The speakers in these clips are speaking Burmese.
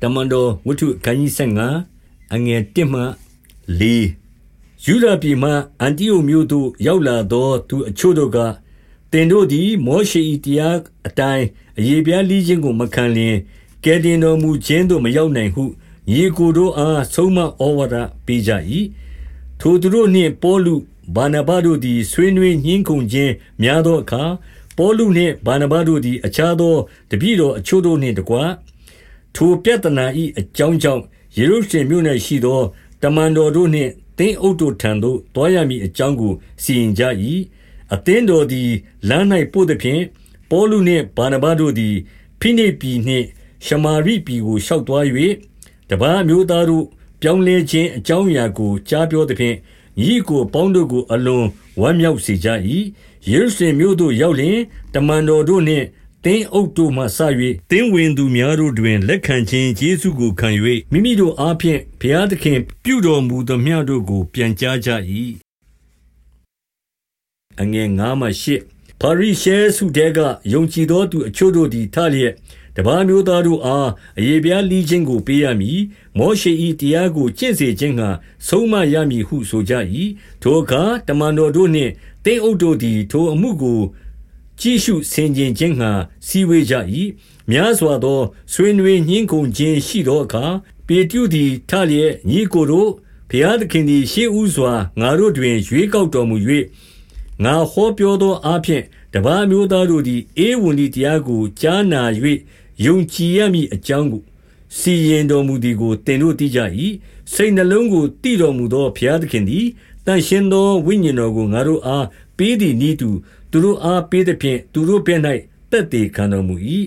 တမန်တော်ဝတ္ထုအခန်းကြီး15အငယ်1မှ4ယူဒာပြည်မှအန်တီယိုမြို့သို့ရောက်လာသော သူအချို့တို့ကတင်တို့သည်မောရှေ၏တရားအတိုင်းအယေပြားလီးခြင်းကိုမခံလျင်ကဲတင်တော်မူခြင်းသို့မရောက်နိုင်ဟုညီကိုတို့အားဆုံးမဩဝါဒပေးကြ၏ထိုသူတို့နှင့်ပေါလုဘာနာဘတို့သည်ဆွေးနွေးညှင်းခုန်ခြင်းများသောအခါပေါလုနှင့်ဘာနာဘတို့သည် အခြားသောတပည့်တော်အချို့တို့နှင့်တကွ ထိုပြဿနာ၏အကြောင်းကြောင့် ယေရုရှလင်မြို့၌ရှိသော တမန်တော်တို့နှင့် သင်းအုပ်တို့ထံသို့တွားရမည်အကြောင်းကို စီရင်ကြ၏အသင်းတော်သည် လမ်း၌ပို့သည်ဖြင့် ပေါလုနှင့် ဗာနဗတို့သည် ဖိနိပြည်နှင့် ရှမာရိပြည်ကို ရှောက်သွား၍တပားမျိုးသားတို့ ပြောင်းလဲခြင်း အကြောင်းအရာကို ကြားပြောသည်ဖြင့် ညီကိုပေါင်းတို့ကို အလွန်ဝမ်းမြောက်စေကြ၏ယေရုရှလင်မြို့သို့ရောက်လျင် တမန်တော်တို့နှင့် သင်းအုပ်တို့မှစ၍သင်းဝင်သူများတို့တွင် လက်ခံခြင်းယေရှုကိုခံ၍မိမိတို့အားဖြင့် ဘုရားသခင်ပြုတော်မူသမျှတို့ကို ပြန်ကြားကြ၏အငယ်9မှ10ပါရိရှဲစုတဲက ယုံကြည်သောသူအချို့တို့သည် ထလျက် တပါးမျိုးသားတို့အားအယေပြားလီးခြင်းကို ပေးရမည် မောရှေ၏တရားကို ကျင့်စေခြင်းကဆုံးမရမည်ဟု ဆိုကြ၏ထိုအခါ တမန်တော်တို့နှင့်တင်းအုပ်တို့သည် ထိုအမှုကို ကြည့်ရှုဆင်ခြင်ခြင်းငှါစည်းဝေးကြ၏။များစွာသောဆွေးနွေးငြင်းခုံခြင်းရှိသောအခါ၊ပေတရုသည်ထလျက်၊ညီအစ်ကိုတို့၊ဘုရားသခင်သည်ရှေ့ဦးစွာငါတို့တွင်ရွေးကောက်တော်မူ၍၊ငါဟောပြောသောအားဖြင့်တပါးအမျိုးသားတို့သည်ဧဝံဂေလိတရားကိုကြားနာ၍ယုံကြည်ရမည်အကြောင်းကိုစီရင်တော်မူသည်ကိုသင်တို့သိကြ၏။စိတ်နှလုံးကိုသိတော်မူသောဘုရားသခင်သည်သန့်ရှင်းသောဝိညာဉ်တော်ကိုငါတို့အားပေးသည်နည်းတူ သူတို့အားပေးသဖြင့် သူတို့ဘက်၌သက်သေခံတော်မူ၏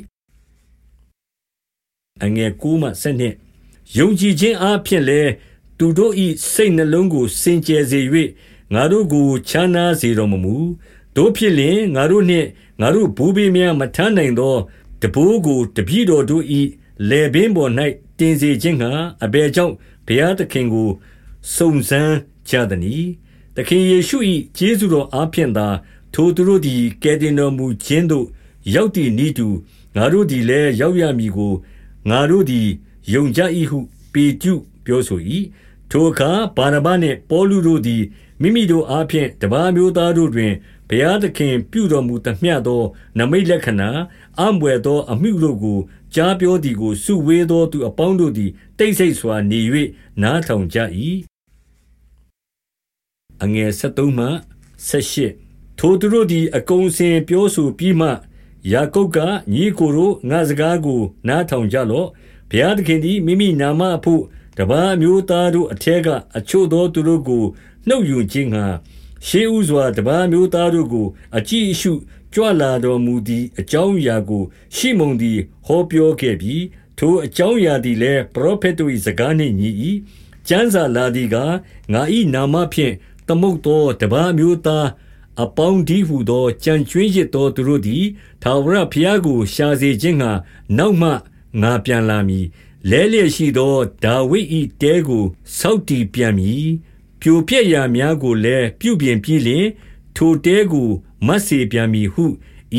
အငယ်9မှ12ယုံကြည်ခြင်းအားဖြင့်လည်း သူတို့၏စိတ်နှလုံးကို စင်ကြယ်စေ၍ငါတို့ကိုချမ်းသာစေတော်မမူတို့ဖြစ်လျင် ငါတို့နှင့် ငါတို့ဘူဘေးများ မထမ်းနိုင်သောတဘိုးကို တပြည့်တော်တို့၏လေပင်ပေါ်၌တင်စေခြင်းငှာအဘယ်ကြောင့် ဘုရားသခင်ကို စုံစမ်းကြသည်။သခင်ယေရှု၏ကျေးဇူးတော်အားဖြင့်သာ ထိုသူတို့သည် ကယ်တင်တော်မူခြင်းသို့ ရောက်သည်နည်းတူ ငါတို့သည်လည်း ရောက်ရမည်ကို ငါတို့သည် ယုံကြ၏ဟု ပေတရုပြောဆို၏ထိုအခါ ဗာနဗနှင့် ပေါလုတို့သည် မိမိတို့အားဖြင့် တပါးမျိုးသားတို့တွင် ဘုရားသခင်ပြုတော်မူသမျှသောနမိတ်လက္ခဏာ အံ့ဘွယ်သော အမှုတို့ကို ကြားပြောသည်ကို စုဝေးသောသူအပေါင်းတို့သည် တိတ်ဆိတ်စွာနေ၍နားထောင်ကြ၏အငယ်73မှ78 ထိုသူတို့သည်အကုန်အစင်ပြောဆိုပြီးမှယာကုပ်က၊ညီအစ်ကိုတို့၊ငါ့စကားကို နားထောင်ကြလော့။ဘုရားသခင်သည်မိမိနာမအဘို့တပါးအမျိုးသားတို့အထဲကအချို့သောသူတို့ကိုနှုတ်ယူခြင်းငှါရှေ့ဦးစွာတပါးအမျိုးသားတို့ကို အကြည့်အရှုကြွလာတော်မူသည်အကြောင်းအရာကို ရှိမုန်သည်ဟောပြောခဲ့ပြီ။ထိုအကြောင်းအရာသည်လည်းပရောဖက်တို့၏စကားနှင့်ညီ၏။ကျမ်းစာလာသည်ကား၊ငါ၏နာမဖြင့်သမုတ်သောတပါးအမျိုးသား အပေါင်းတည်းဟူသောကြံကြွင်းရစ်သောသူတို့သည်ထာဝရဘုရားကို ရှာစေခြင်းငှါနောက်မှငါပြန်လာမည်။လဲလျက်ရှိသောဒါဝိဒ်၏တဲကိုဆောက်တည်ပြန်မည်။ပြိုပျက်ရာများကိုလည်းပြုပြင်ပြီးလျှင်၊ထိုတဲကိုမတ်စေပြန်မည်ဟု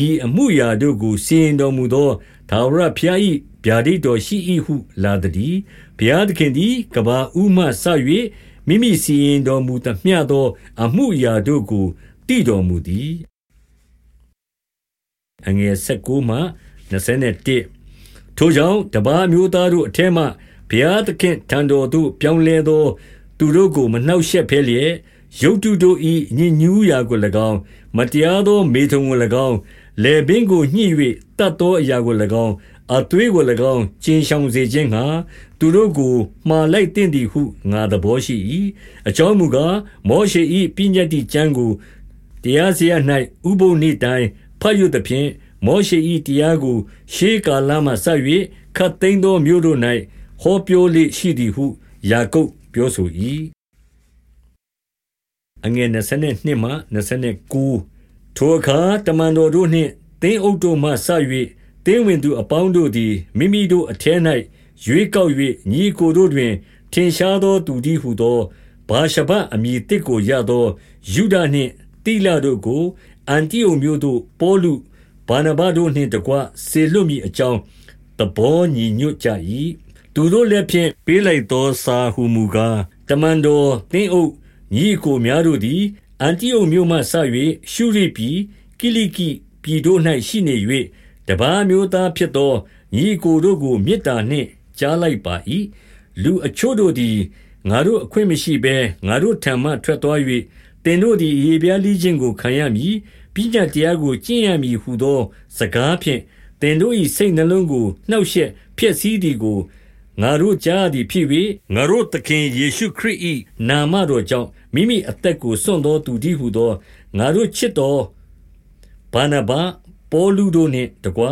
ဤအမှုအရာတို့ကိုစီရင်တော်မူသောထာဝရဘုရား၏ဗျာဒိတ်တော်ရှိ၏ဟုလာသတည်း။ဘုရားသခင်သည်ကမ္ဘာဦးမှစ၍မိမိစီရင်တော်မူသမျှသော အမှုအရာတို့ကို တည်တော်မူသည်အငယ်19မှ21ထိုကြောင့်တပါးမျိုးသားတို့အထက်မှဘုရားသခင်ထံတော်သို့ပြောင်းလဲသော သူတို့ကိုမနှောက်ယှက်ဖဲလျက်ရုတ်တုတို့၏ညဉ့်ညူးရာကို၎င်းမတရားသောမေထုံကို၎င်းလေပင်ကိုညှိ၍တတ်သောအရာကို၎င်းအသွေးကို၎င်းကျင်းဆောင်စေခြင်းငှာသူတို့ကိုမှားလိုက်တဲ့သည်ဟုငါသဘောရှိ၏အကြောင်းမူကားမောရှေ၏ပညတ်တိကျမ်းကို တရားစရာ၌ဥပုပ်နေ့တိုင်းဖတ်ရသဖြင့်မောရှေ၏တရားကို ရှေးကာလမှဆက်၍ခတ်သိမ်းသောမြို့တို့၌ဟောပြောလေရှိသည်ဟုယာကုပ်ပြောဆို၏အငယ်22မှ29ထိုအခါတမန်တော်တို့နှင့်တင်းအုပ်တို့မှဆက်၍တင်းဝင်သူအပေါင်းတို့သည်မိမိတို့အထဲ၌ရွေးကောက်၍ညီကိုတို့တွင် ထင်ရှားသောသူသည်ဟုသောဘာရှဘအမည်တစ်ကိုရသော ယူဒနှင့် တိလတို့ကိုအန်တိအုတ်မြို့သို့ပေါလုဗာနဗတို့နှင့်တကွစေလွတ်မည်အကြောင်းသဘောညီညွတ်ကြ၏သူတို့လက်ဖြင့်ပေးလိုက်သောစာဟူမူကားတမန်တော်သင်းအုပ်ညီကိုများတို့သည်အန်တိအုတ်မြို့မှဆ၍ရှုရိပြည်ကိလိကိပြည်တို့၌ရှိနေ၍တပားမျိုးသားဖြစ်သောညီကိုတို့ကိုမေတ္တာနှင့်ကြားလိုက်ပါ၏လူအချို့တို့သည်ငါတို့အခွင့်မရှိဘဲငါတို့ထံမှထွက်သွား၍ တင်တို့သည်ရေပြားလိခြင်းကိုခံရမည်ပညာတရားကိုကျင့်ရမည်ဟုသော စကားဖြင့်တင်တို့၏စိတ်နှလုံးကိုနှောက်ယှက်ဖျက်ဆီးသည်ကိုငါတို့ကြားသည်ဖြစ်၍ငါတို့သခင်ယေရှုခရစ်၏နာမတော်ကြောင့်မိမိအသက်ကိုစွန့်သောသူတည်းဟုသောငါတို့ချစ်တော်ဘာနဘပေါလုတို့နှင့်တကွ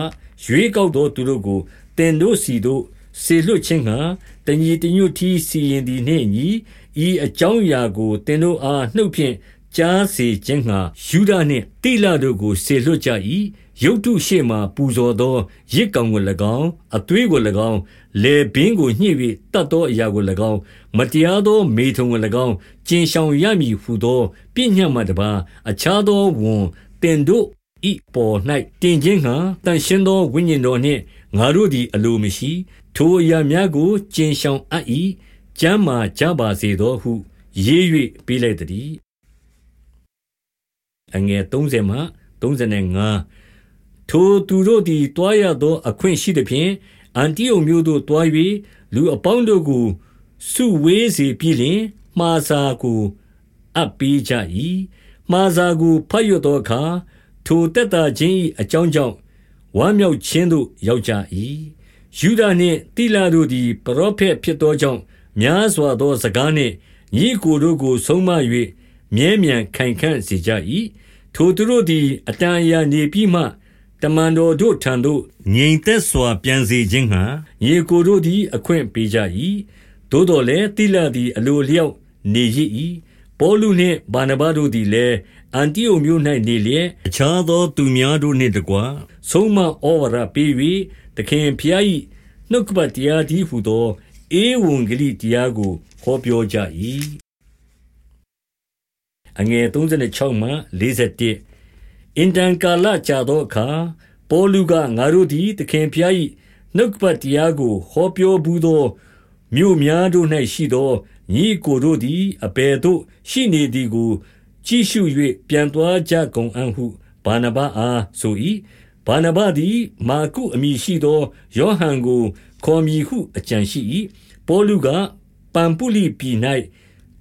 ရွေးကောက်သောသူတို့ကိုတင်တို့စီတို့ စေလွှတ်ခြင်းငှာတညီတညွတ်တီစီရင်သည်နှင့်ညီဤအကြောင်းအရာကိုတင်တို့အားနှုတ်ဖြင့်ကြားစေခြင်းငှာယူဒနှင့်တိလတို့ကိုစေလွှတ်ကြ၏ရုတ်တုရှေ့မှပူဇော်သောရစ်ကောင်ကို၎င်းအသွေးကို၎င်းလေဘင်းကိုညှိ၍တတ်သောအရာကို၎င်းမတရားသောမေထုံကို၎င်းကျင်ဆောင်ရမည်ဟုသောပြည့်ညတ်မှတပါအခြားသောဝန်တင်တို့ဤပေါ်၌တင်ခြင်းဟံတန်ရှင်းသောဝိညာဉ်တော်နှင့် ငါတို့သည် အလိုမရှိ ထိုအရာများကိုကျင်ဆောင်အပ်၏ကျမ်းမာကြပါစေသောဟု ရေး၍ပေးလိုက်သည်အငယ်30မှ35ထိုသူတို့သည်တွားရသော အခွင့်ရှိသဖြင့် အန်တီအုတ်မြို့သို့တွား၍လူအပေါင်းတို့ကို စုဝေးစေပြီးလျှင် မှားစာကို အပ်ပေးကြ၏မှားစာကိုဖတ်ရသောအခါ ထိုတက်တာချင်း၏အကြောင်းကြောင့် ဝမ်းမြောက်ခြင်းသို့ရောက်ကြ၏ယူဒာနှင့်တိလာတို့သည်ပရောဖက်ဖြစ်သောကြောင့်များစွာသောစကားနှင့်ညီကိုတို့ကိုဆုံးမ၍မြဲမြံခိုင်ခန့်စေကြ၏ထိုသူတို့သည်အတန်အရာနေပြီးမှတမန်တော်တို့ထံသို့ငြိမ်သက်စွာပြန်စေခြင်းဟံညီကိုတို့သည် အခွင့်ပေးကြ၏သို့တော်လည်းတိလာသည်အလိုလျောက်နေရ၏ပေါလုနှင့်ဗာနဗတို့သည်လည်း အန်တီအုတ်မြို့၌နေလျက်အခြားသောသူများတို့နှင့်တကွဆုံးမဩဝါဒပေး၍သခင်ဖျား၏နှုတ်ကပတ်တရားသည်ဟုသောဧဝံဂေလိတရားကိုဟောပြောကြ၏အငယ်36မှ41အင်တန်ကာလကြာသောအခါပေါလုကငါတို့သည်သခင်ဖျား၏နှုတ်ကပတ်တရားကိုဟောပြောဘူးသောမြို့များတို့၌ရှိသောညီကိုတို့သည်အဘယ်သို့ရှိနေသည်ကို ကြည့်ရှု၍ပြန်သွားကြကုန်အံ့ဟုဗာနဗအားဆို၏ဗာနဗသည်မာကုအမည်ရှိသောယောဟန်ကိုခေါ်မည်ဟုအကြံရှိ၏ပေါလုကပမ်ပုလိပြည်၌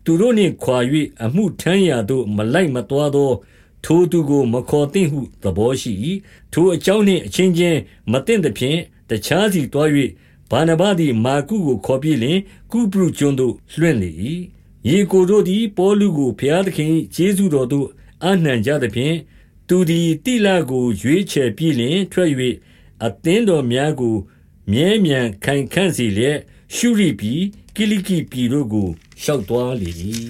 သူတို့နှင့်ခွာ၍အမှုထမ်းရာသို့မလိုက်မသွားသောထိုသူကိုမခေါ်သင့်ဟုသဘောရှိ၏ထိုအကြောင်းနှင့်အချင်းချင်းမသင့်သဖြင့်တခြားစီသွား၍ဗာနဗသည်မာကုကိုခေါ်ပြီးလျှင်ကုပရုကျွန်းသို့လွှင့်လေ၏ ညီကိုတို့သည် ပေါလုကိုဘုရားသခင်ကျေးဇူးတော်သို့အနှံကြသဖြင့်သူသည်တိလကို ရွေးချယ်ပြီးလျှင်ထွက်၍အသင်းတော်များကို မြဲမြံခိုင်ခန့်စေလျက်ရှုရိပြည်ကိလိကိပြည်တို့ကိုရှောက်သွားလေ၏